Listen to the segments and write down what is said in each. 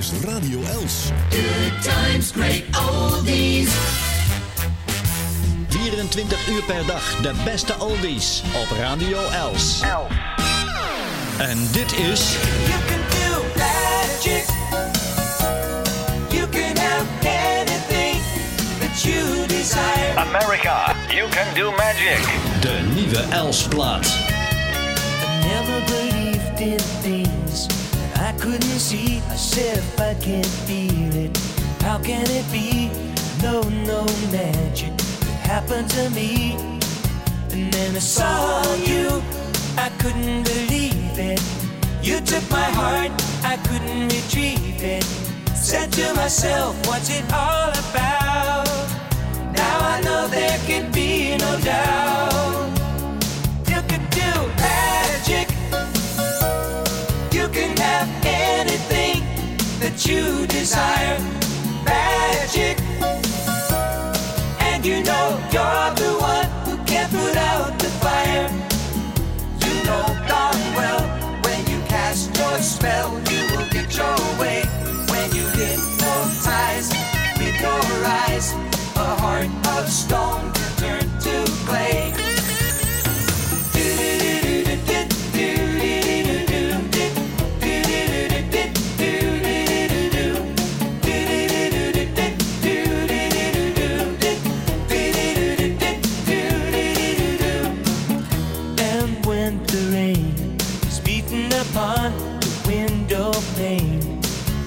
is Radio Els. Good times, great oldies. 24 uur per dag de beste oldies op Radio Els. En dit is... You can do magic. You can have anything that you desire. America, you can do magic. De nieuwe Els-plaat. I never believed in things Couldn't see. I said if I can't feel it, how can it be? No, no magic could happen to me. And then I saw you, I couldn't believe it. You took my heart, I couldn't retrieve it. Said to myself, what's it all about? Now I know there can be no doubt. Anything that you desire. Magic. And you know you're the one who can put out the fire. You know darn well when you cast your spell, you will get your way. When you hypnotize with your eyes, a heart of stone can turn to clay.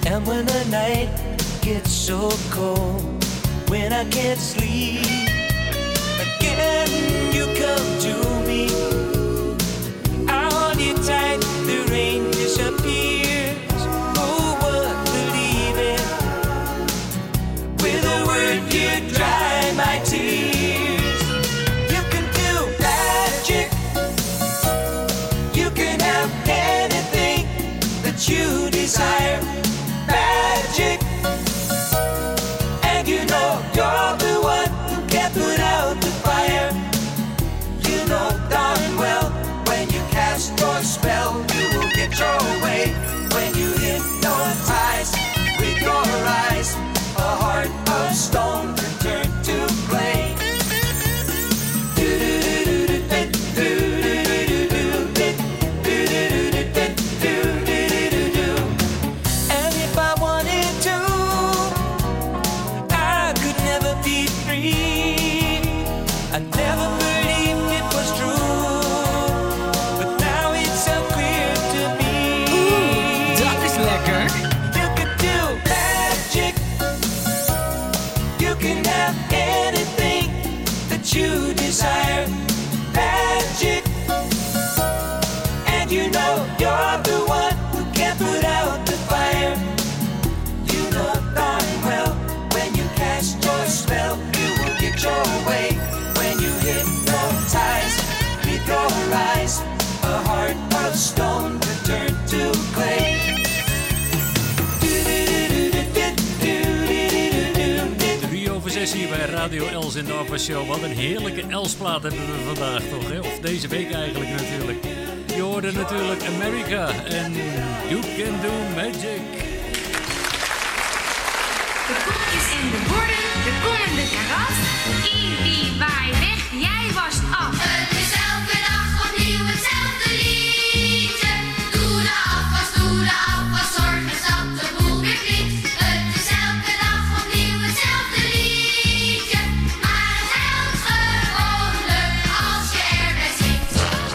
And when the night gets so cold, when I can't sleep, again you come to me. I hold you tight, the rain disappears. Would believe it? With a word, you dry my tears. You can do magic. You can have anything that you desire. Els in de Alpha Show. Wat een heerlijke Els-plaat hebben we vandaag toch, hè? Of deze week eigenlijk natuurlijk. Je hoorde natuurlijk America en You Can Do Magic. De koekjes en de borden, de kom en de karas. Ibi, waai weg, jij was af.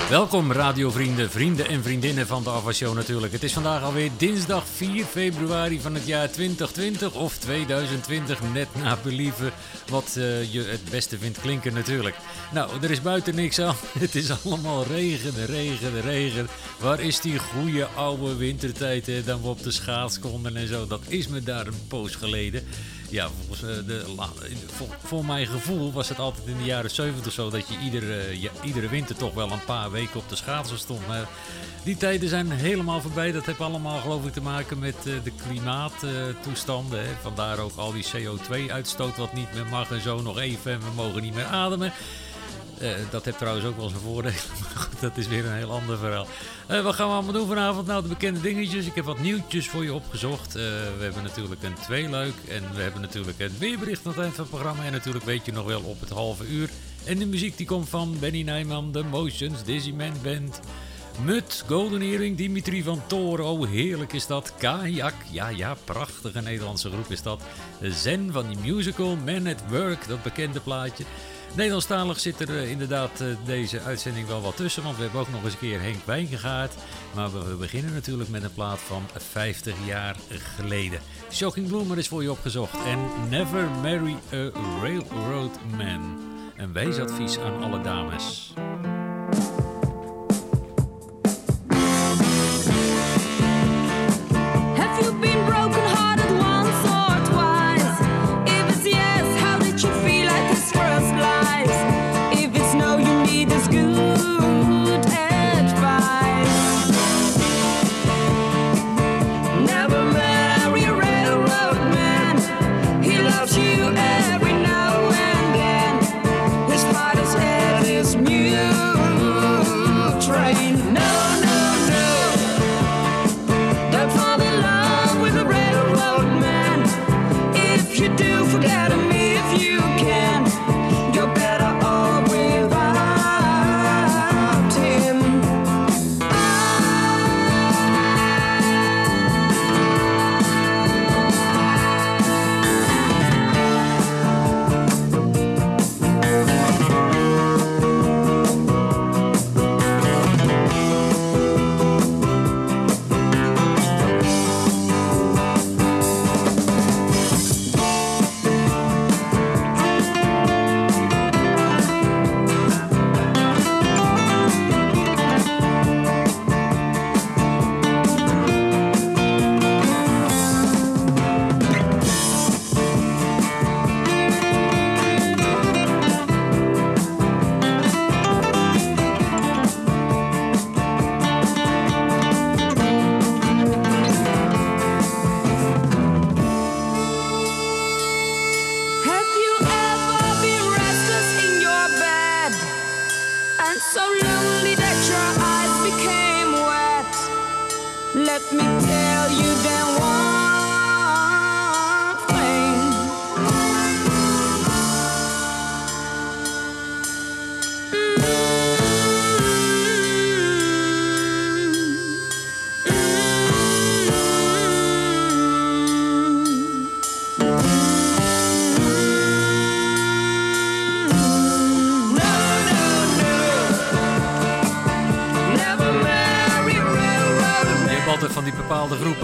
Welkom radiovrienden, vrienden en vriendinnen van de Alpha Show natuurlijk. Het is vandaag alweer dinsdag 4 februari van het jaar 2020 of 2020, net naar believen wat eh, je het beste vindt klinken natuurlijk. Nou, er is buiten niks aan. Het is allemaal regen, regen, regen. Waar is die goede oude wintertijd hè, dan we op de schaats konden en zo? Dat is me daar een poos geleden. Ja, volgens, eh, de, voor, mijn gevoel was het altijd in de jaren 70 zo dat je iedere, ja, iedere winter toch wel een paar weken op de schaatsen stond. Maar die tijden zijn helemaal voorbij. Dat heeft allemaal geloof ik te maken met eh, de klimaattoestanden. Vandaar ook al die CO2-uitstoot wat niet meer mag en zo nog even en we mogen niet meer ademen. Eh, dat heeft trouwens ook wel zijn voordelen. Dat is weer een heel ander verhaal. Eh, wat gaan we allemaal doen vanavond? Nou, de bekende dingetjes. Ik heb wat nieuwtjes voor je opgezocht. Eh, we hebben natuurlijk een tweeluik. En we hebben natuurlijk het weerbericht aan het eind van het programma. En natuurlijk weet je nog wel op het halve uur. En de muziek die komt van Benny Nijman, The Motions, Dizzy Band... Mut, Golden Earring, Dimitri van Toren. Oh, heerlijk is dat. Kajak, ja, ja, prachtige Nederlandse groep is dat. Zen van die musical, Man at Work, dat bekende plaatje. Nederlandstalig zit er eh, inderdaad eh, deze uitzending wel wat tussen, want we hebben ook nog eens een keer Henk Wijngaard. Maar we, beginnen natuurlijk met een plaat van 50 jaar geleden. Shocking Bloomer is voor je opgezocht. En Never Marry a Railroad Man. Een wijsadvies aan alle dames.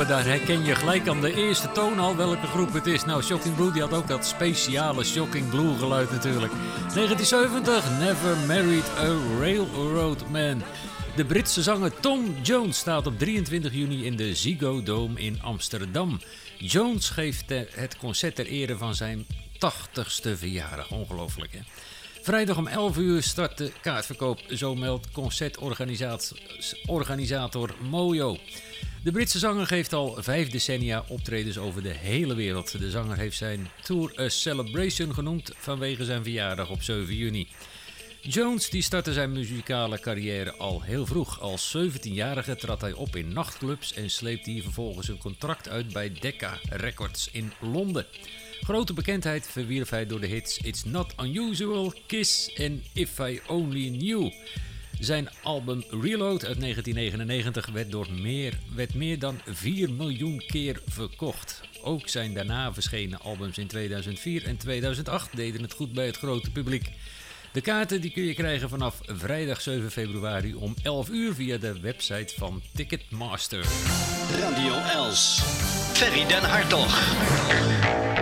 Daar herken je gelijk aan de eerste toon al welke groep het is. Nou, Shocking Blue die had ook dat speciale Shocking Blue geluid natuurlijk. 1970, Never Married a Railroad Man. De Britse zanger Tom Jones staat op 23 juni in de Ziggo Dome in Amsterdam. Jones geeft het concert ter ere van zijn 80ste verjaardag. Ongelooflijk hè? Vrijdag om 11 uur start de kaartverkoop, zo meldt concertorganisator Mojo. De Britse zanger geeft al vijf decennia optredens over de hele wereld. De zanger heeft zijn tour A Celebration genoemd vanwege zijn verjaardag op 7 juni. Jones die startte zijn muzikale carrière al heel vroeg. Als 17-jarige trad hij op in nachtclubs en sleepte hier vervolgens een contract uit bij Decca Records in Londen. Grote bekendheid verwierf hij door de hits It's Not Unusual, Kiss en If I Only Knew. Zijn album Reload uit 1999 werd, door meer, werd meer dan 4 miljoen keer verkocht. Ook zijn daarna verschenen albums in 2004 en 2008 deden het goed bij het grote publiek. De kaarten die kun je krijgen vanaf vrijdag 7 februari om 11 uur via de website van Ticketmaster. Radio Els. Ferry den Hartog.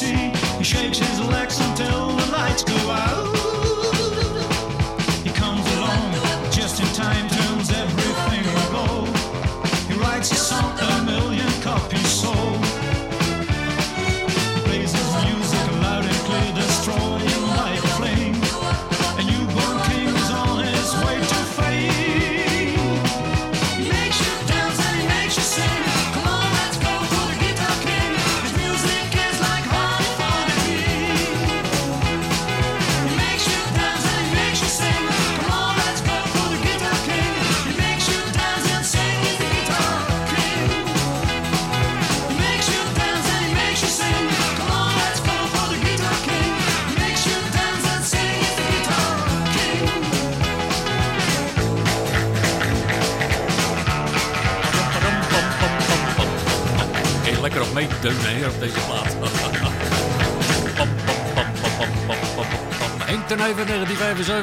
He shakes his leg.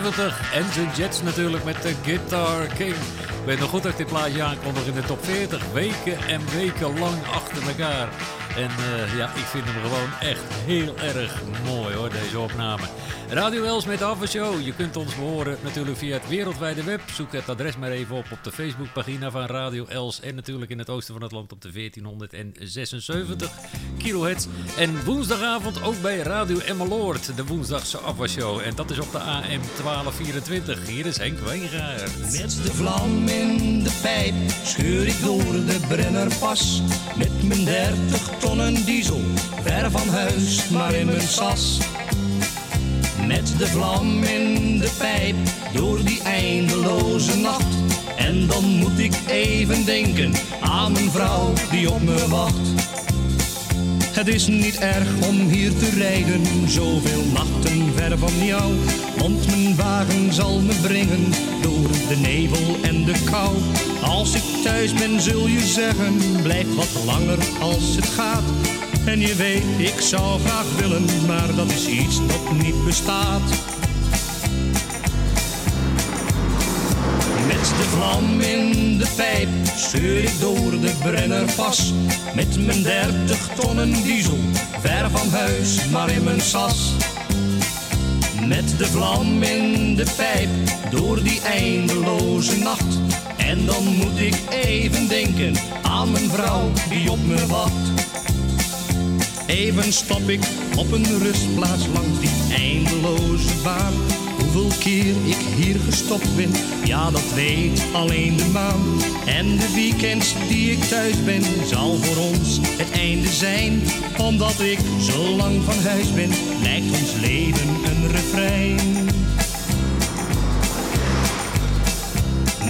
1975 en zijn Jets natuurlijk met de Guitar King. Ik weet nog goed dat ik dit plaatje aankondig in de top 40. Weken en weken lang achter elkaar. En eh, ja, ik vind hem gewoon echt heel erg mooi hoor, deze opname. Radio Els met de. Je kunt ons behoren natuurlijk via het wereldwijde web. Zoek het adres maar even op op de Facebookpagina van Radio Els. En natuurlijk in het oosten van het land op de 1476 kilohertz. En woensdagavond ook bij Radio Emmeloord, de woensdagse Show. En dat is op de AM 1224. Hier is Henk Wijngaard. Met de vlam in de pijp scheur ik door de Brennerpas. Met mijn 30 tonnen diesel, ver van huis, maar in mijn sas. Met de vlam in de pijp, door die eindeloze nacht. En dan moet ik even denken aan mijn vrouw die op me wacht. Het is niet erg om hier te rijden, zoveel nachten ver van jou. Want mijn wagen zal me brengen door de nevel en de kou. Als ik thuis ben zul je zeggen, blijf wat langer als het gaat. En je weet, ik zou graag willen, maar dat is iets dat niet bestaat. Met de vlam in de pijp scheur ik door de Brennerpas. Met mijn 30 tonnen diesel, ver van huis, maar in mijn sas. Met de vlam in de pijp, door die eindeloze nacht. En dan moet ik even denken aan mijn vrouw die op me wacht. Even stop ik op een rustplaats langs die eindeloze baan. Hoeveel keer ik hier gestopt ben, ja dat weet alleen de maan. En de weekends die ik thuis ben, zal voor ons het einde zijn. Omdat ik zo lang van huis ben, lijkt ons leven een refrein.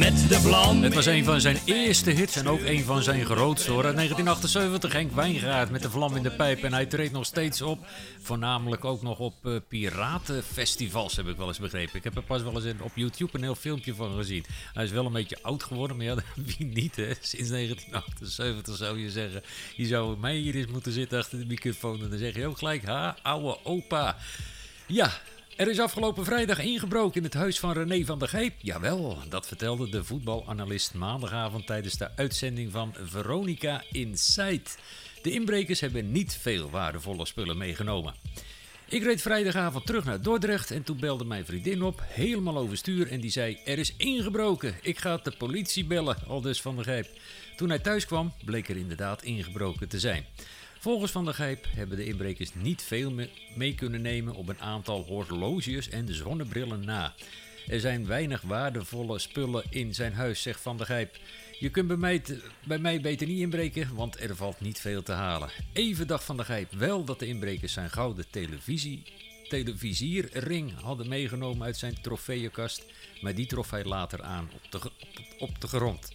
Met de vlam. Het was een van zijn eerste hits en ook een van zijn grootste hoor. Uit 1978 Henk Wijngaard met de vlam in de pijp. En hij treedt nog steeds op. Voornamelijk ook nog op eh, piratenfestivals heb ik wel eens begrepen. Ik heb er pas wel eens op YouTube een heel filmpje van gezien. Hij is wel een beetje oud geworden, maar ja, wie niet hè. Sinds 1978 zou je zeggen. Je zou mij hier eens moeten zitten achter de microfoon. En dan zeg je ook gelijk, ha, ouwe opa. Ja, er is afgelopen vrijdag ingebroken in het huis van René van der Geep. Jawel, dat vertelde de voetbalanalist maandagavond tijdens de uitzending van Veronica Inside. De inbrekers hebben niet veel waardevolle spullen meegenomen. Ik reed vrijdagavond terug naar Dordrecht en toen belde mijn vriendin op, helemaal overstuur, en die zei: Er is ingebroken. Ik ga de politie bellen, al dus van de Gijp. Toen hij thuis kwam, bleek er inderdaad ingebroken te zijn. Volgens Van der Gijp hebben de inbrekers niet veel me- mee kunnen nemen op een aantal horloges en zonnebrillen na. Er zijn weinig waardevolle spullen in zijn huis, zegt Van der Gijp. Je kunt bij mij, bij mij beter niet inbreken, want er valt niet veel te halen. Even dacht Van der Gijp wel dat de inbrekers zijn gouden televisie, televisierring hadden meegenomen uit zijn trofeeënkast, maar die trof hij later aan op de, op, op de grond.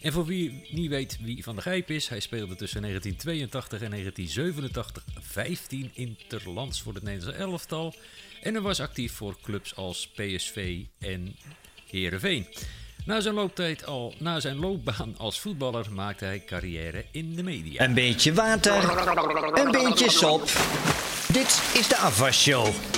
En voor wie niet weet wie Van der Gijp is, hij speelde tussen 1982 en 1987 15 interlands voor het Nederlandse elftal. En hij was actief voor clubs als PSV en Heerenveen. Na zijn, na zijn loopbaan als voetballer maakte hij carrière in de media. Een beetje water, een beetje sop. Dit is de afwasshow.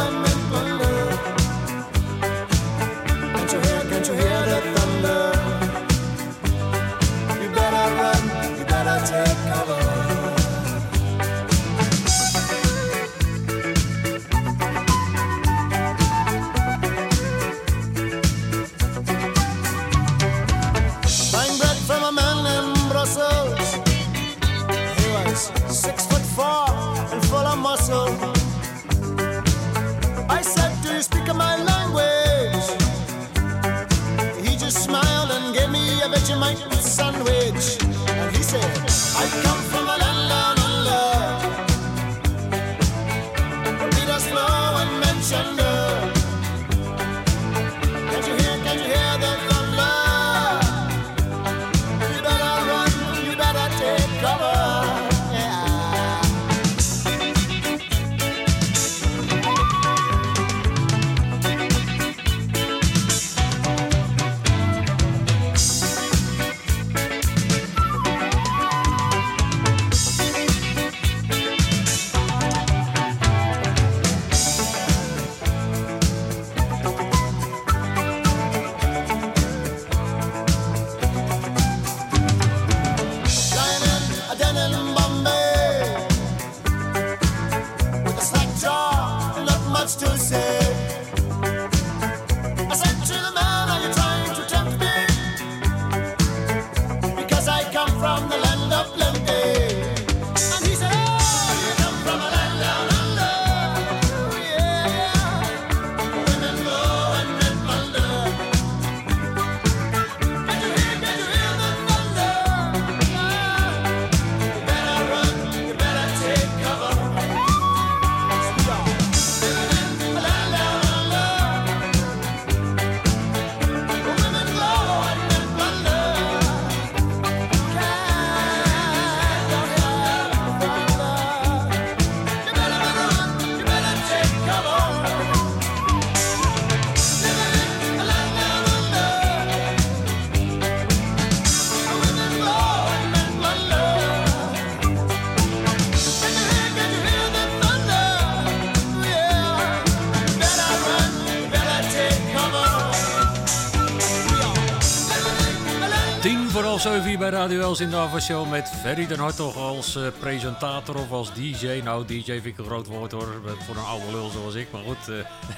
half zeven hier bij Radio Els in de Avashow met Ferry den Hartog als eh, presentator of als DJ. Nou, DJ vind ik een groot woord hoor, voor een oude lul zoals ik, maar goed, eh,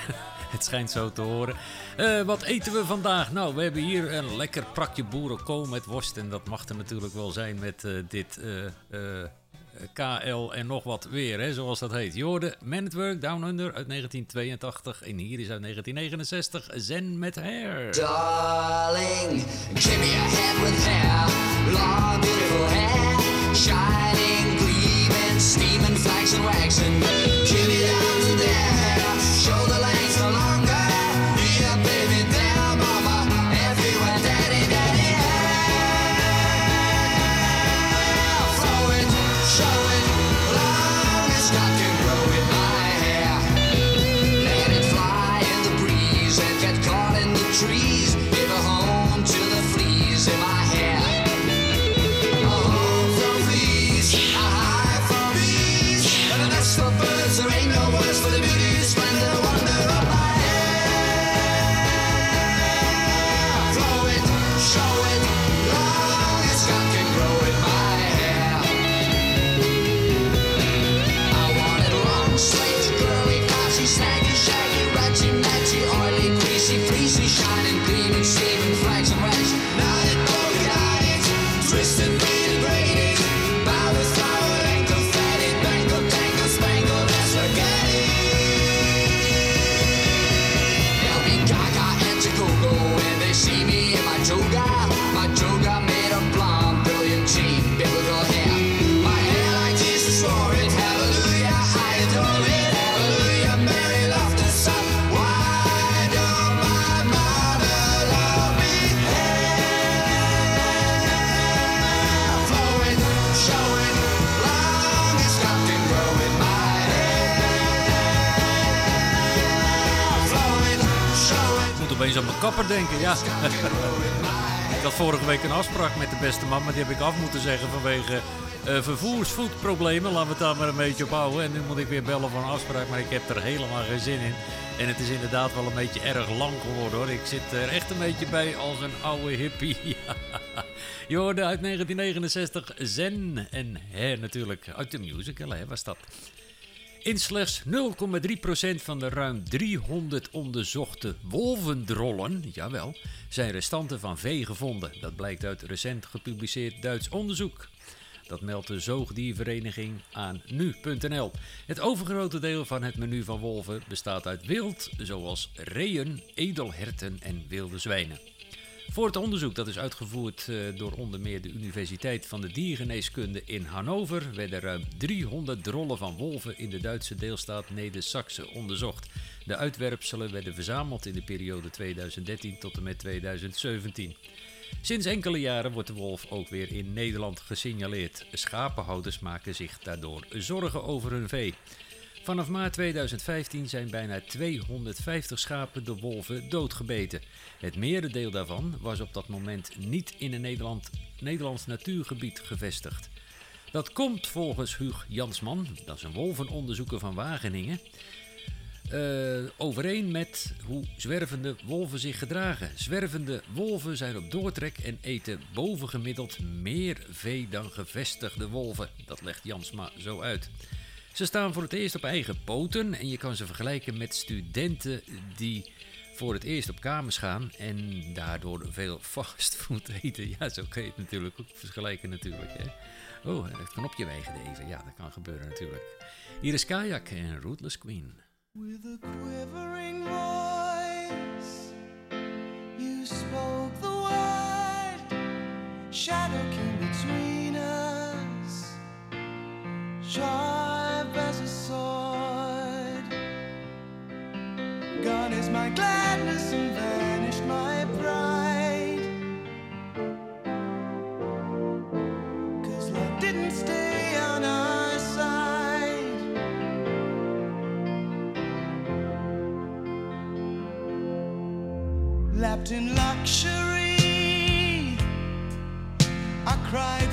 het schijnt zo te horen. Eh, wat eten we vandaag? Nou, we hebben hier een lekker prakje boerenkool met worst en dat mag er natuurlijk wel zijn met dit KL en nog wat weer, hè, zoals dat heet. Je hoorde Man at Work Down Under uit 1982 en hier is uit 1969 Zen met Hair. Darling, give me a hand with hair, long beautiful hair, shining, gleaming, steaming, flaxen, waxing. Give me down to there, shoulder length no longer. Kapper denken, ja. ik had vorige week een afspraak met de beste man, maar die heb ik af moeten zeggen vanwege eh, vervoersvoetproblemen. Laten we het daar maar een beetje op houden. En nu moet ik weer bellen voor een afspraak, maar ik heb er helemaal geen zin in. En het is inderdaad wel een beetje erg lang geworden hoor. Ik zit er echt een beetje bij als een oude hippie. Je hoorde uit 1969 Zen en hè natuurlijk uit de musical, hè, was dat. In slechts 0,3% van de ruim 300 onderzochte wolvendrollen, jawel, zijn restanten van vee gevonden. Dat blijkt uit recent gepubliceerd Duits onderzoek. Dat meldt de zoogdiervereniging aan nu.nl. Het overgrote deel van het menu van wolven bestaat uit wild, zoals reeën, edelherten en wilde zwijnen. Voor het onderzoek dat is uitgevoerd eh, door onder meer de Universiteit van de Diergeneeskunde in Hannover werden ruim 300 drollen van wolven in de Duitse deelstaat Neder-Saxe onderzocht. De uitwerpselen werden verzameld in de periode 2013 tot en met 2017. Sinds enkele jaren wordt de wolf ook weer in Nederland gesignaleerd. Schapenhouders maken zich daardoor zorgen over hun vee. Vanaf maart 2015 zijn bijna 250 schapen door wolven doodgebeten. Het merendeel daarvan was op dat moment niet in een Nederland, Nederlands natuurgebied gevestigd. Dat komt volgens Huug Jansman, dat is een wolvenonderzoeker van Wageningen, eh, overeen met hoe zwervende wolven zich gedragen. Zwervende wolven zijn op doortrek en eten bovengemiddeld meer vee dan gevestigde wolven. Dat legt Jansma zo uit. Ze staan voor het eerst op eigen poten en je kan ze vergelijken met studenten die voor het eerst op kamers gaan en daardoor veel fastfood eten. Ja, zo kun je het natuurlijk ook vergelijken natuurlijk. Hè. Oh, het knopje even. Ja, dat kan gebeuren natuurlijk. Hier is Kajak en Rootless Queen. With a quivering voice, you spoke the word. Shadow came between us, in luxury, I cried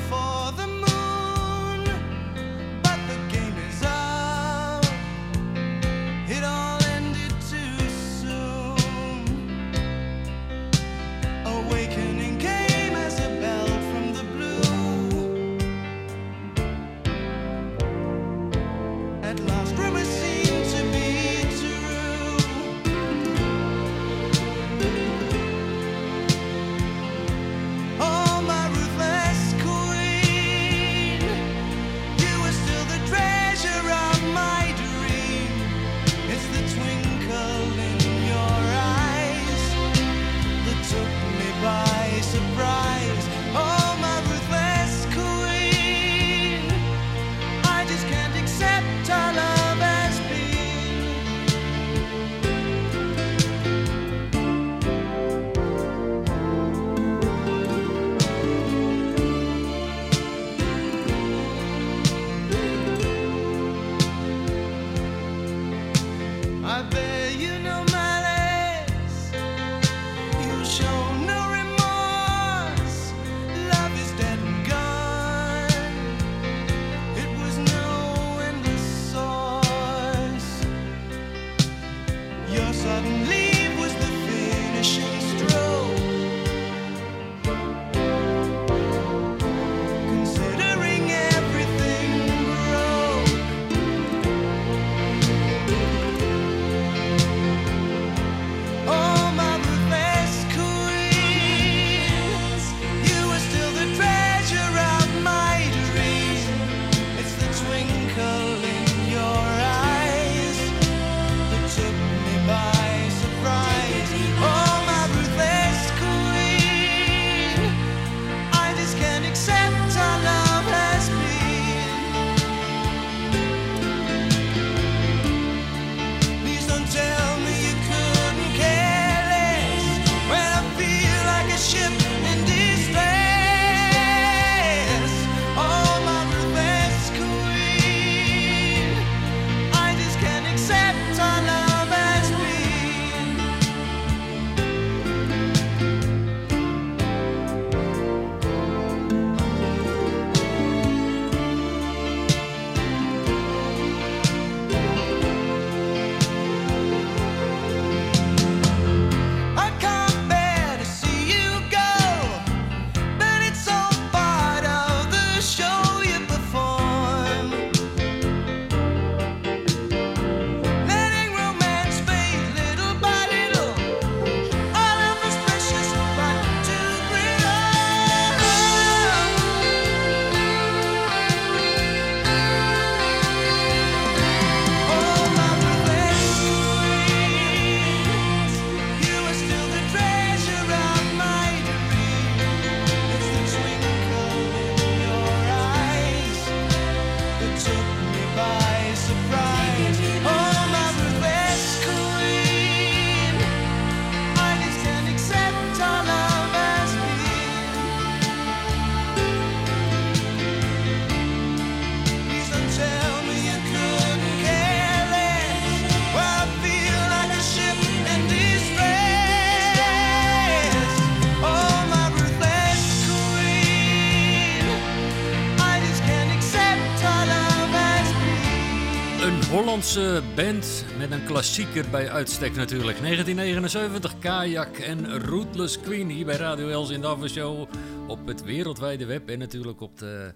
Nederlandse band met een klassieker bij uitstek natuurlijk. 1979, Kajak en Rootless Queen hier bij Radio Els in de Show op het wereldwijde web en natuurlijk op de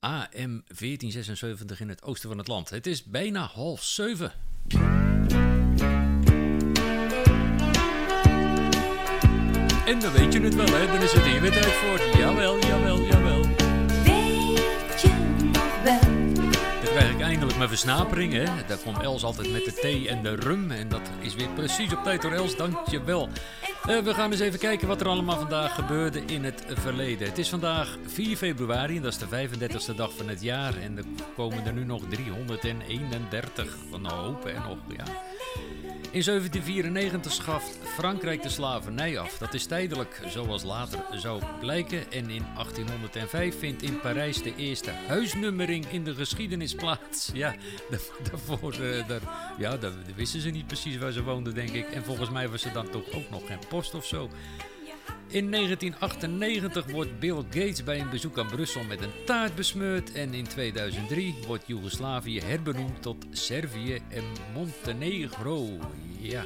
AM 1476 in het oosten van het land. Het is bijna half zeven. En dan weet je het wel, hè? Dan is het hier weer tijd voor. Jawel, jawel, jawel. Nog? Krijg ik eindelijk mijn versnapering, hè? Daar komt Els altijd met de thee en de rum. En dat is weer precies op tijd door Els, dankjewel. Uh, we gaan eens even kijken wat er allemaal vandaag gebeurde in het verleden. Het is vandaag 4 februari en dat is de 35e dag van het jaar. En er komen er nu nog 331 van de hopen en nog, ja. In 1794 schaft Frankrijk de slavernij af. Dat is tijdelijk, zoals later zou blijken. En in 1805 vindt in Parijs de eerste huisnummering in de geschiedenis plaats. Ja, daarvoor daar, ja, wisten ze niet precies waar ze woonden, denk ik. En volgens mij was er dan toch ook nog geen post of zo. In 1998 wordt Bill Gates bij een bezoek aan Brussel met een taart besmeurd. En in 2003 wordt Joegoslavië herbenoemd tot Servië en Montenegro. Ja.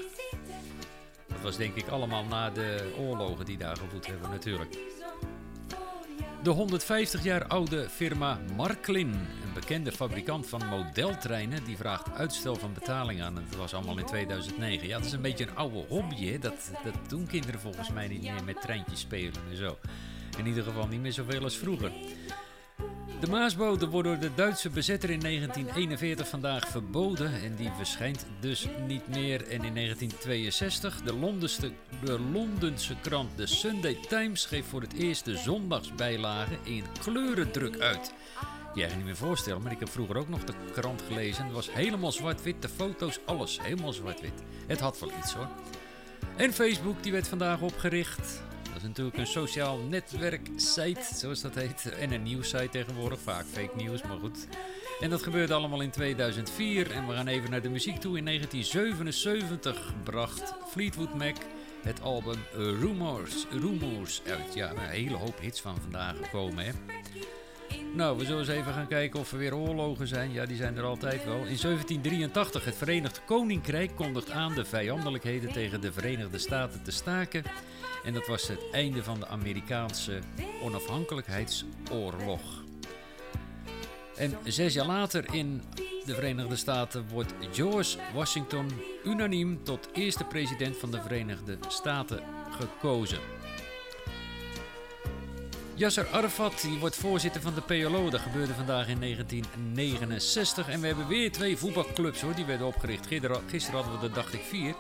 Dat was denk ik allemaal na de oorlogen die daar gewoed hebben natuurlijk. De 150 jaar oude firma Marklin, een bekende fabrikant van modeltreinen, die vraagt uitstel van betaling aan. Dat was allemaal in 2009. Ja, dat is een beetje een oude hobby? Dat, dat doen kinderen volgens mij niet meer met treintjes spelen en zo. In ieder geval niet meer zoveel als vroeger. De Maasboten wordt door de Duitse bezetter in 1941 vandaag verboden en die verschijnt dus niet meer. En in 1962 de Londense, de Londense krant The Sunday Times geeft voor het eerst de zondagsbijlage in kleurendruk uit. Je eigenlijk niet meer voorstellen, maar ik heb vroeger ook nog de krant gelezen. Het was helemaal zwart-wit, de foto's, alles helemaal zwart-wit. Het had wel iets hoor. En Facebook die werd vandaag opgericht. Dat is natuurlijk een sociaal netwerksite, zoals dat heet. En een nieuwssite tegenwoordig, vaak fake nieuws, maar goed. En dat gebeurde allemaal in 2004. En we gaan even naar de muziek toe. In 1977 bracht Fleetwood Mac het album Rumors, Rumors uit. Ja, een hele hoop hits van vandaag gekomen, hè. Nou, we zullen eens even gaan kijken of er weer oorlogen zijn. Ja, die zijn er altijd wel. In 1783, het Verenigd Koninkrijk kondigt aan de vijandelijkheden tegen de Verenigde Staten te staken. En dat was het einde van de Amerikaanse onafhankelijkheidsoorlog. En zes jaar later in de Verenigde Staten wordt George Washington unaniem tot eerste president van de Verenigde Staten gekozen. Yasser Arafat die wordt voorzitter van de PLO. Dat gebeurde vandaag in 1969. En we hebben weer twee voetbalclubs hoor, die werden opgericht. Gisteren hadden we er dacht ik vier.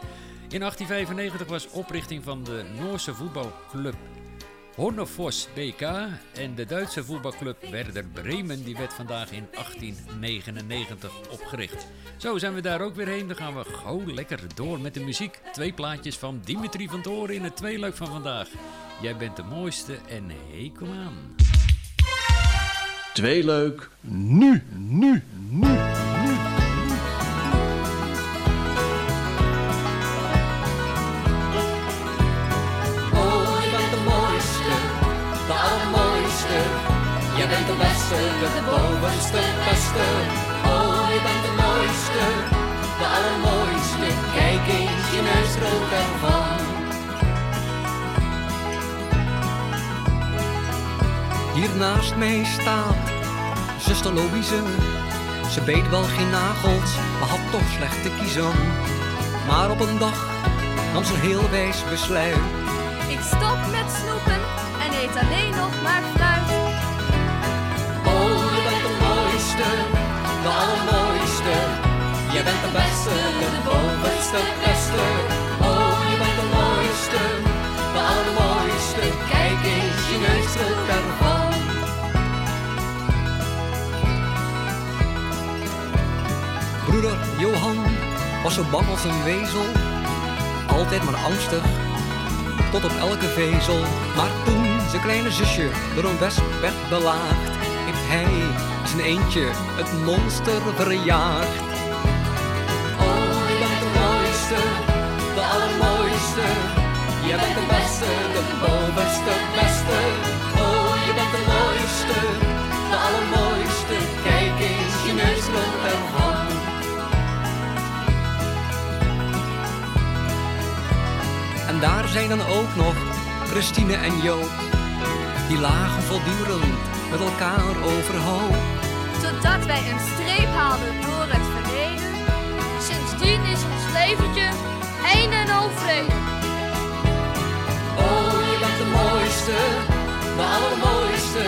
In 1895 was oprichting van de Noorse voetbalclub Honnefors BK. En de Duitse voetbalclub Werder Bremen die werd vandaag in 1899 opgericht. Zo zijn we daar ook weer heen. Dan gaan we gauw lekker door met de muziek. Twee plaatjes van Dimitri van Toren in het tweeluik van vandaag. Jij bent de mooiste en hey, kom aan. Tweeluik, nu, nu, nu. De bovenste, beste. Oh, je bent de mooiste, de allermooiste. Kijk eens, je neus rood ervan. Hier naast mij staat zuster Louise. Ze beet wel geen nagels, maar had toch slecht te kiezen. Maar op een dag nam ze een heel wijs besluit. Ik stop met snoepen en eet alleen nog maar fruit. De allermooiste. Je bent de beste, de bovenste, beste. Oh, je bent de mooiste, de allermooiste. Kijk eens, je neus rood ervan. Broeder Johan was zo bang als een wezel, altijd maar angstig, tot op elke vezel. Maar toen zijn kleine zusje door een wesp werd belaagd, heeft hij zijn eentje het monster verjaagt. Oh, je bent de mooiste, de allermooiste. Je bent de beste, de bovenste, beste. Oh, je bent de mooiste, de allermooiste. Kijk eens, je neus rond en. En daar zijn dan ook nog Christine en Jo, Die lagen voortdurend met elkaar overhoop. Totdat wij een streep haalden door het verleden. Sindsdien is ons leventje een en al vrede. Oh, je bent de mooiste, de allermooiste.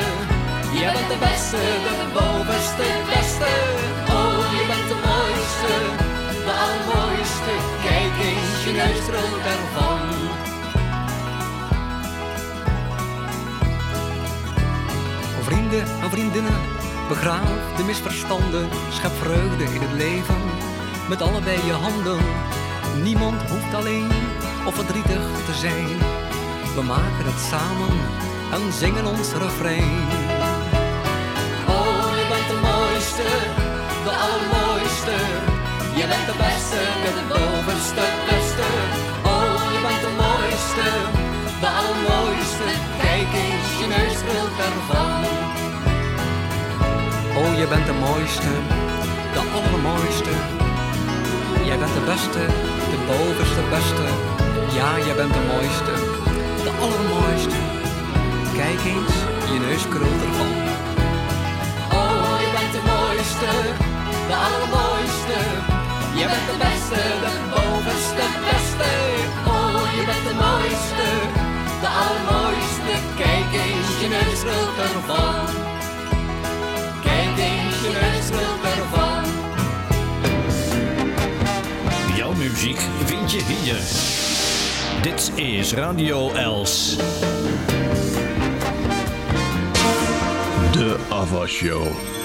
Je bent de beste, de bovenste, beste. Oh, je bent de mooiste, de allermooiste. Kijk eens, je neus trilt ervan. Vrienden en vriendinnen, begraaf de misverstanden. Schep vreugde in het leven met allebei je handen. Niemand hoeft alleen of verdrietig te zijn. We maken het samen en zingen ons refrein. Oh, je bent de mooiste, de allermooiste. Je bent de beste, de bovenste, beste. Oh, je bent de mooiste, de allermooiste. Kijk eens, je neus ervan. Je bent de mooiste, de allermooiste. Jij bent de beste, de bovenste beste. Ja, jij bent de mooiste, de allermooiste. Kijk eens, je neus krult ervan. Oh, je bent de mooiste, de allermooiste. Je bent de beste, de bovenste, beste. Oh, je bent de mooiste, de allermooiste. Kijk eens, je neus trilt ervan. Jouw muziek vind je hier. Dit is Radio Els. De Ava Show.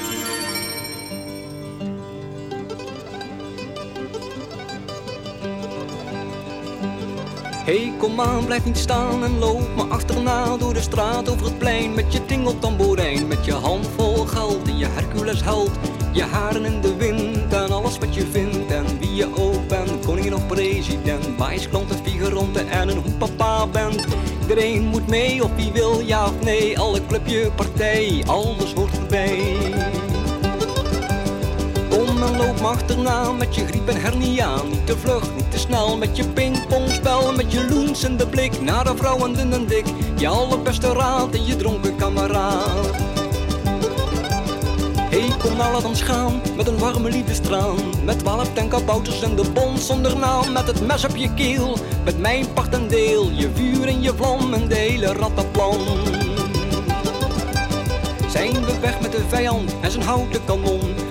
Hey, kom aan, blijf niet staan en loop me achterna door de straat over het plein met je tingeltamboerijn, met je handvol geld en je Hercules held, je haren in de wind en alles wat je vindt en wie je ook bent, koningin of president, wijsklant en figuranten en een hoe papa bent. Iedereen moet mee of wie wil ja of nee, alle clubje, partij, alles hoort erbij. En loop achterna met je griep en hernia. Niet te vlug, niet te snel met je pingpongspel. Met je loens in de blik naar de vrouwen dun en dik. Je allerbeste raad en je dronken kameraad. Hey, kom nou laat ons gaan met een warme liefdestraan. Met twaalf tenkabouters en de bons zonder naam. Met het mes op je keel, met mijn part en deel. Je vuur en je vlam en de hele rattenplan. Zijn we weg met de vijand en zijn houten kanon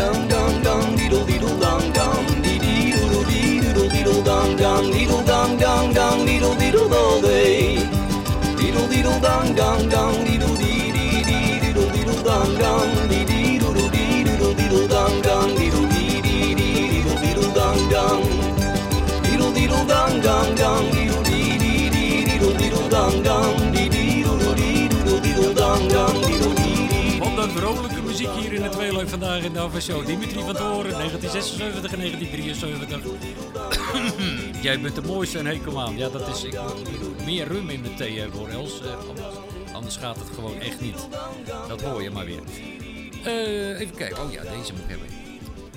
dum dum dum deedle deedle dum dum dee dee doodle dee doodle deedle dum dum deedle dum dum dum deedle deedle all day deedle deedle dum dum dum deedle dee dee dee doodle deedle dum dum dee dee doodle dee doodle deedle dum dum deedle dee dee dee doodle deedle dum dum deedle deedle dum dum dum muziek hier in het tweeluik vandaag in de Show. Dimitri van Toren, 1976 en 1973. Jij bent de mooiste en hey, aan. Ja, dat is... Ik moet meer rum in mijn thee hebben hoor, Els. Eh, anders, anders gaat het gewoon echt niet. Dat hoor je maar weer. Eh, even kijken. Oh ja, deze moet ik hebben.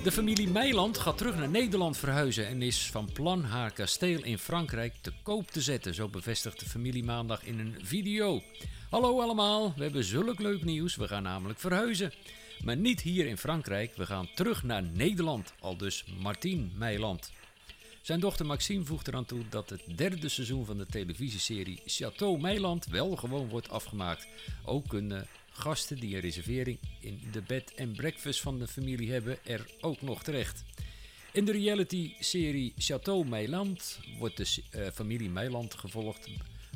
De familie Meiland gaat terug naar Nederland verhuizen en is van plan haar kasteel in Frankrijk te koop te zetten. Zo bevestigt de familie maandag in een video. Hallo allemaal, we hebben zulk leuk nieuws. We gaan namelijk verhuizen. Maar niet hier in Frankrijk, we gaan terug naar Nederland. Al dus Martien Meiland. Zijn dochter Maxime voegt eraan toe dat het derde seizoen van de televisieserie Chateau Meiland wel gewoon wordt afgemaakt. Ook kunnen gasten die een reservering in de bed en breakfast van de familie hebben er ook nog terecht. In de reality-serie Chateau Meiland wordt de eh, familie Meiland gevolgd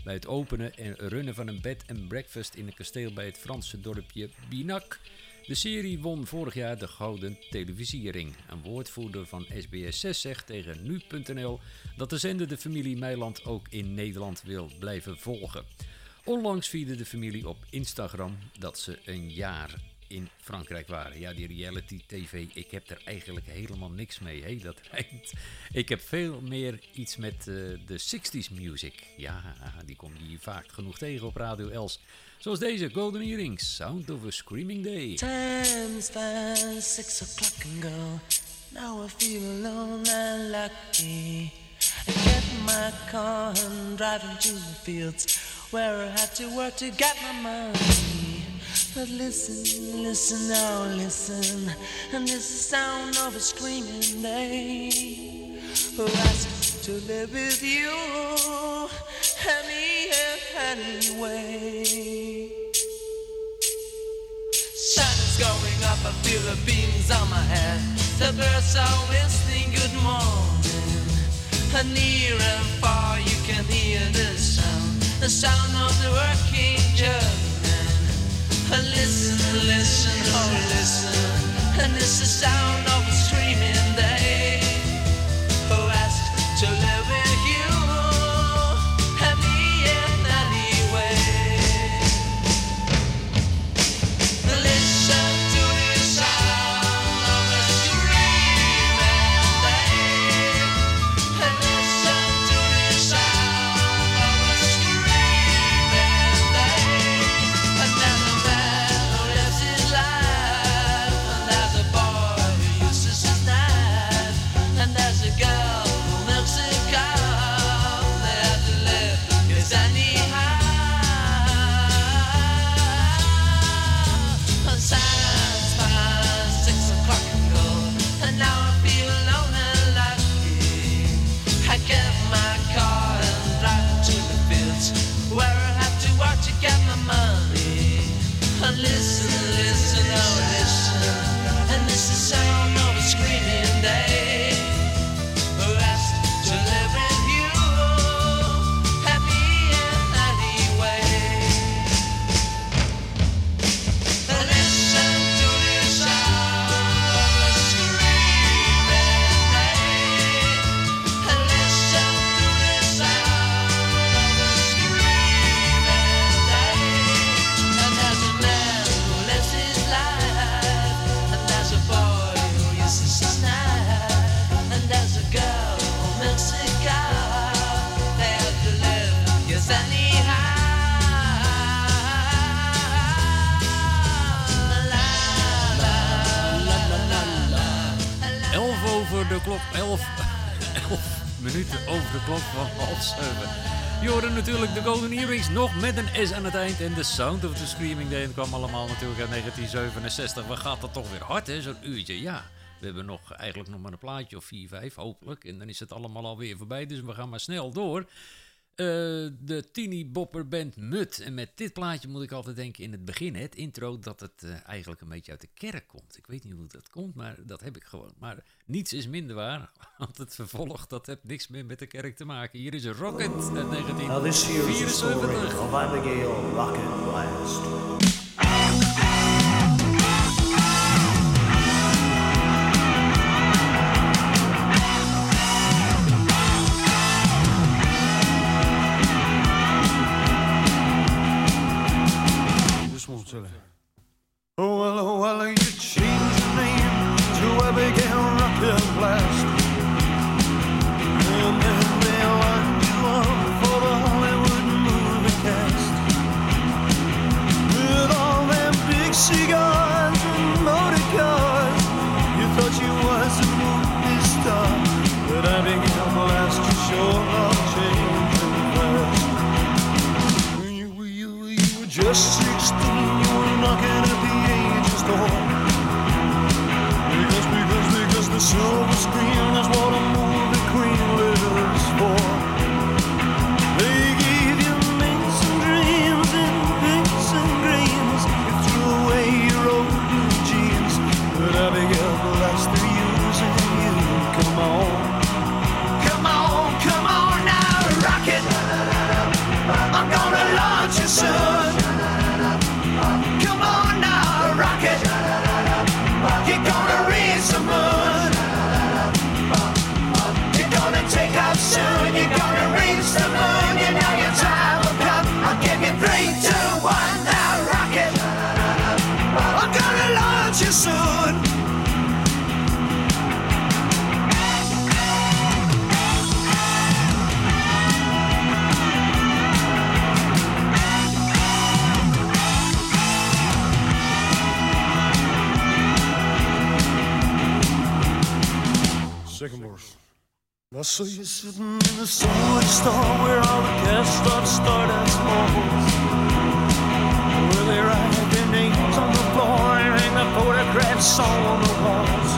bij het openen en runnen van een bed en breakfast in een kasteel bij het Franse dorpje Binac. De serie won vorig jaar de Gouden Televisiering. Een woordvoerder van SBS6 zegt tegen nu.nl dat de zender de familie Meiland ook in Nederland wil blijven volgen. Onlangs vierde de familie op Instagram dat ze een jaar in Frankrijk waren. Ja, die reality tv, ik heb er eigenlijk helemaal niks mee. Hé, dat rijmt. Ik heb veel meer iets met eh, de 60s music. Ja, die kom je hier vaak genoeg tegen op Radio Els. Zoals deze Golden Earrings, Sound of a Screaming Day. Time's fine, six o'clock and go. Now I feel alone and lucky. I get my car and driving to the fields where I have to work to get my money. But listen, listen, now listen, and is the sound of a screaming day. Who asked to live with you any anyway? Sun is going up, I feel the beams on my head. The birds are whistling good morning. And near and far you can hear the sound, the sound of the working German. Listen, listen, oh listen, and it's the sound of a screaming day. Nog met een S aan het eind. En de Sound of the Screaming Day. Kwam allemaal natuurlijk uit 1967. Wat gaat dat toch weer hard, hè? Zo'n uurtje, ja. We hebben nog, eigenlijk nog maar een plaatje of 4, 5, hopelijk. En dan is het allemaal alweer voorbij. Dus we gaan maar snel door. Eh, de Teeny Bopper Band Mut. En met dit plaatje moet ik altijd denken in het begin, hè, het intro, dat het eh, eigenlijk een beetje uit de kerk komt. Ik weet niet hoe dat komt, maar dat heb ik gewoon. Maar niets is minder waar, want het vervolg, dat heeft niks meer met de kerk te maken. Hier is een Rocket uit Now this here is the story 1974. of Abigail Rocket Blast. I saw you sitting in the sandwich store where all the cast start stardust malls. Where they write their names on the floor and hang the photographs on the walls.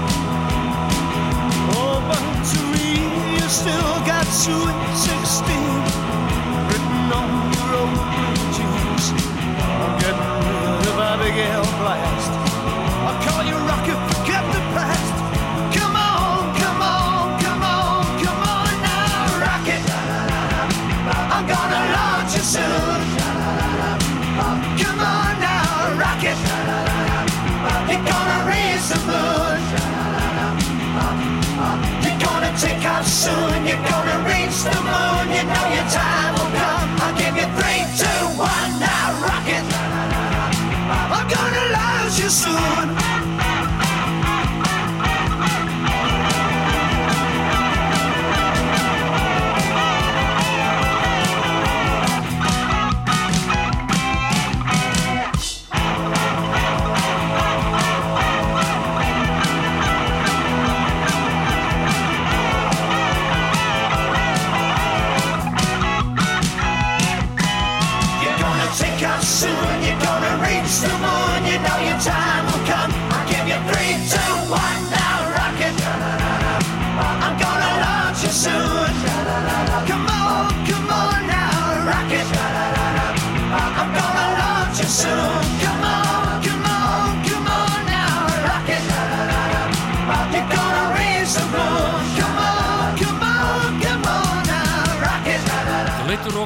Oh, but to me, you still got sweet 16 written on your old blue jeans. I'm getting rid of Abigail Blast. Soon. Come on now, Rocket. You're gonna raise the moon. You're gonna take off soon. You're gonna reach the moon. You know your time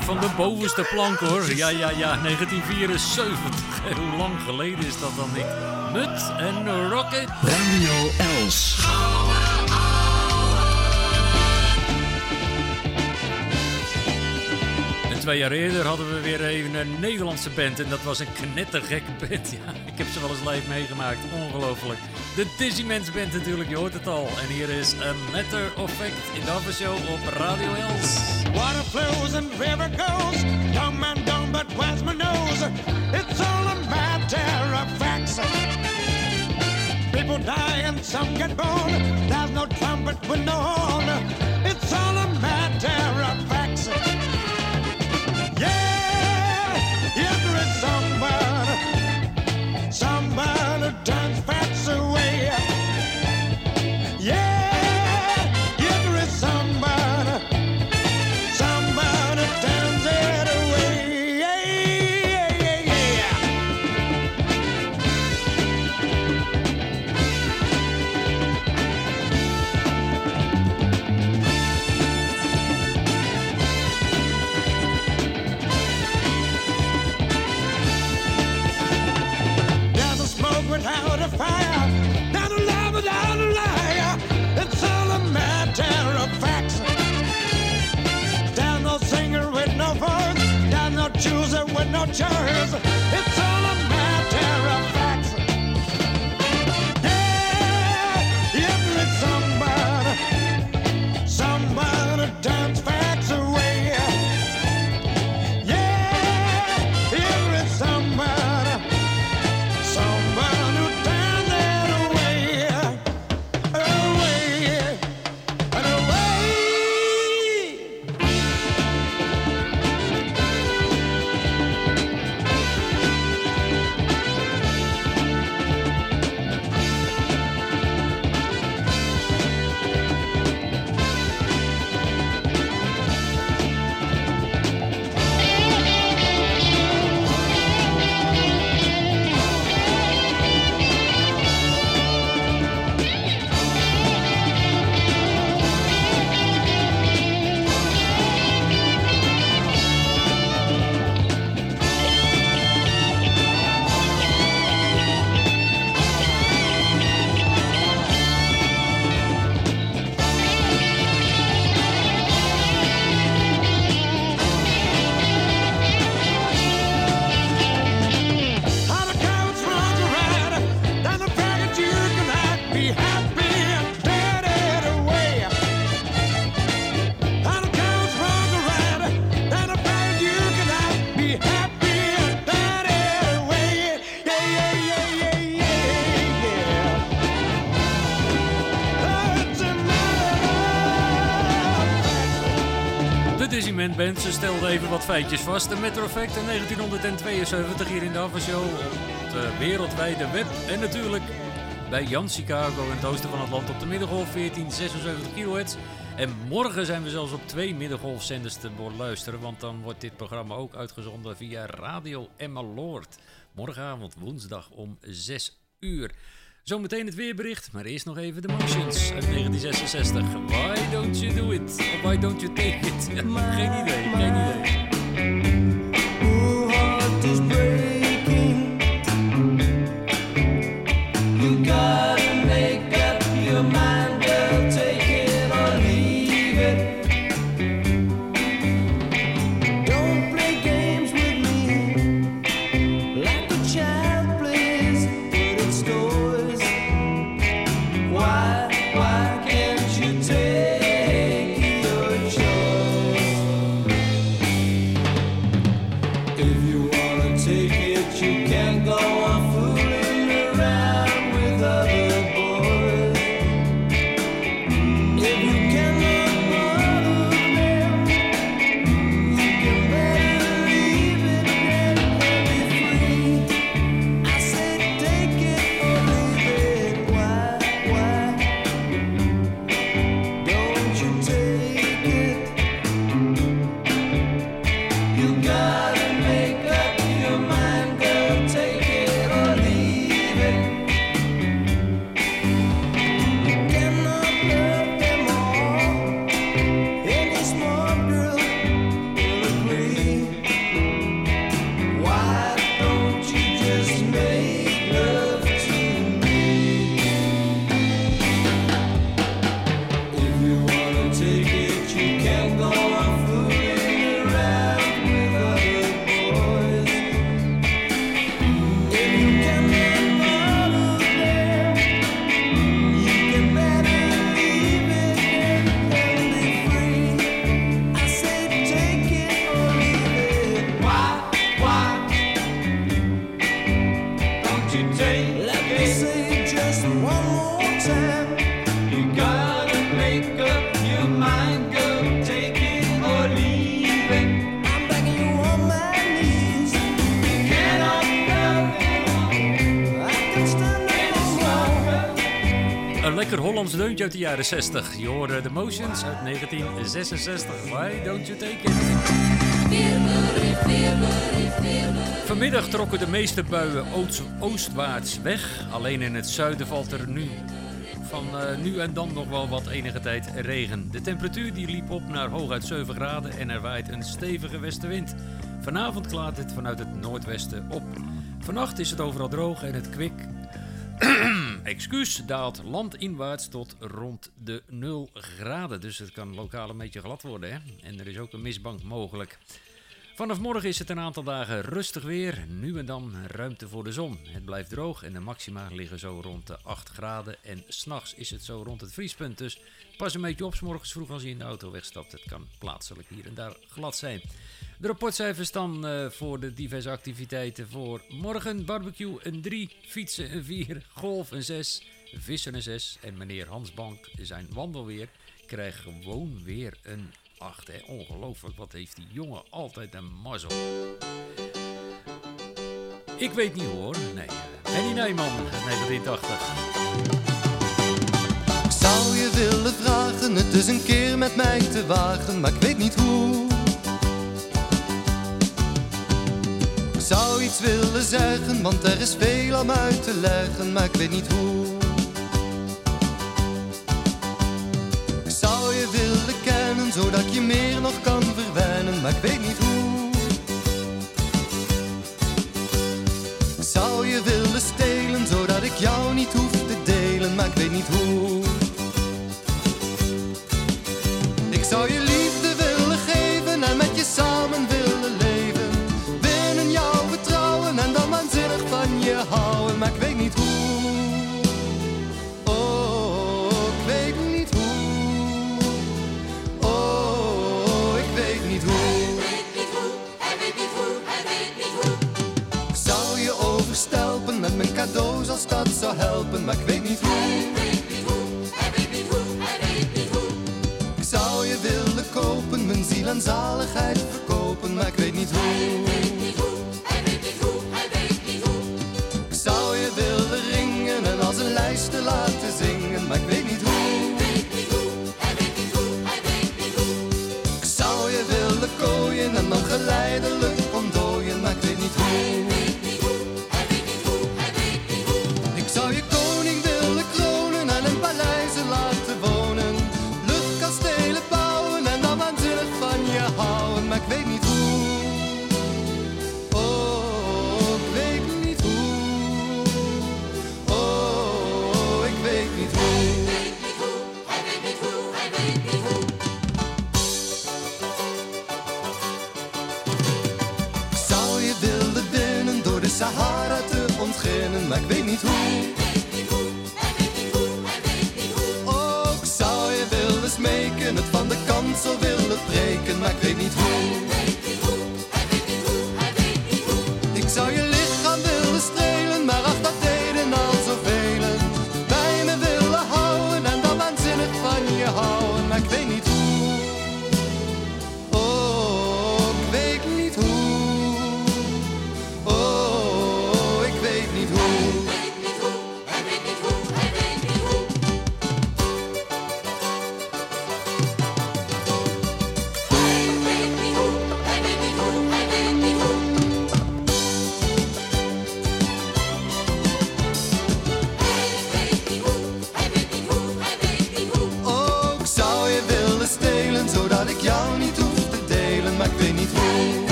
Van de bovenste plank hoor. Ja, ja, ja, 1974. Hoe lang geleden is dat dan niet? Mut en Rocket. Radio Els. En twee jaar eerder hadden we weer even een Nederlandse band. En dat was een knettergekke band. Ja, ik heb ze wel eens live meegemaakt. Ongelooflijk. De Dizzy Band natuurlijk, je hoort het al. En hier is A Matter of Fact in de Show op Radio Els. Water flows and river goes. Young man dumb, but where's my nose? It's all a matter of facts. People die and some get born. There's no trumpet with no horn. It's all a matter of facts. Ze stelde even wat feitjes vast. De Metro Effect in 1972 hier in de Avashow op de wereldwijde web. En natuurlijk bij Jan Chicago in het oosten van het land op de middengolf 1476 kHz. En morgen zijn we zelfs op twee middengolfzenders te beluisteren, want dan wordt dit programma ook uitgezonden via Radio Emmeloord. Morgenavond woensdag om 6 uur. Zometeen het weerbericht, maar eerst nog even de Motions uit 1966. Why don't you do it? Of why don't you take it? geen idee, geen idee. Uit de jaren 60. Je hoorde The Motions uit 1966. Why don't you take it? Vanmiddag trokken de meeste buien oost- oostwaarts weg. Alleen in het zuiden valt er nu van eh, nu en dan nog wel wat enige tijd regen. De temperatuur die liep op naar hooguit 7 graden en er waait een stevige westenwind. Vanavond klaart het vanuit het noordwesten op. Vannacht is het overal droog en het kwik excuus, daalt landinwaarts tot rond de 0 graden. Dus het kan lokaal een beetje glad worden. Hè? En er is ook een mistbank mogelijk. Vanaf morgen is het een aantal dagen rustig weer. Nu en dan ruimte voor de zon. Het blijft droog en de maxima liggen zo rond de 8 graden. En s'nachts is het zo rond het vriespunt. Dus pas een beetje op 's morgens vroeg als je in de auto wegstapt. Het kan plaatselijk hier en daar glad zijn. De rapportcijfers dan eh, voor de diverse activiteiten voor morgen. Barbecue een 3, fietsen een 4, golf een 6, vissen een 6. En meneer Hansbank zijn wandelweer krijgt gewoon weer een 8. Hè. Ongelooflijk, wat heeft die jongen altijd een mazzel. Ik weet niet hoor, nee. eh, Henny Nijman, 1980. Ik zou je willen vragen het dus een keer met mij te wagen, maar ik weet niet hoe. Zou iets willen zeggen, want er is veel om uit te leggen, maar ik weet niet hoe. Ik zou je willen kennen, zodat je meer nog kan verwennen, maar ik weet niet hoe. Ik zou je willen stelen, zodat ik jou niet hoef te delen, maar ik weet niet hoe. helpen, maar ik weet niet hoe. Hij weet niet hoe, hij weet niet hoe, hij weet niet hoe. Ik zou je willen kopen, mijn ziel en zalig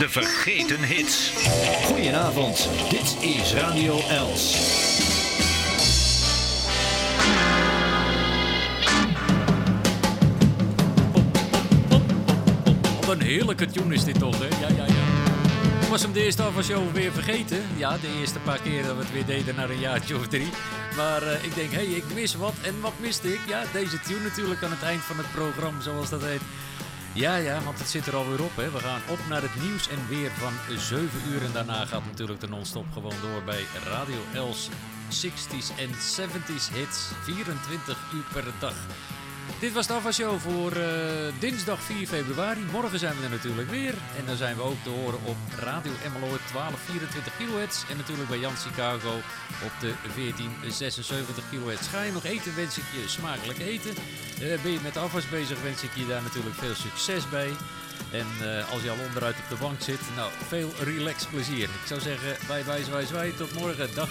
de vergeten hits. Goedenavond, dit is Radio Els. Wat een heerlijke tune is dit toch, hè? Ja, ja, ja. Ik was hem de eerste afwasshow weer vergeten. Ja, de eerste paar keer dat we het weer deden na een jaartje of drie. Maar eh, ik denk, hé, hey, ik mis wat. En wat miste ik? Ja, deze tune natuurlijk aan het eind van het programma, zoals dat heet. Ja, ja, want het zit er alweer op. Hè. We gaan op naar het nieuws en weer van 7 uur. En daarna gaat natuurlijk de non-stop gewoon door bij Radio Els 60s en 70s hits. 24 uur per dag. Dit was de Ava Show voor eh, dinsdag 4 februari. Morgen zijn we er natuurlijk weer. En dan zijn we ook te horen op Radio Emmeloord 1224 kHz. En natuurlijk bij Jan Chicago op de 1476 kHz. Ga je nog eten, wens ik je smakelijk eten. Eh, ben je met afwas bezig, wens ik je daar natuurlijk veel succes bij. En eh, als je al onderuit op de bank zit, nou, veel relax plezier. Ik zou zeggen, bye bye, zwaai, zwaai. Tot morgen. Dag.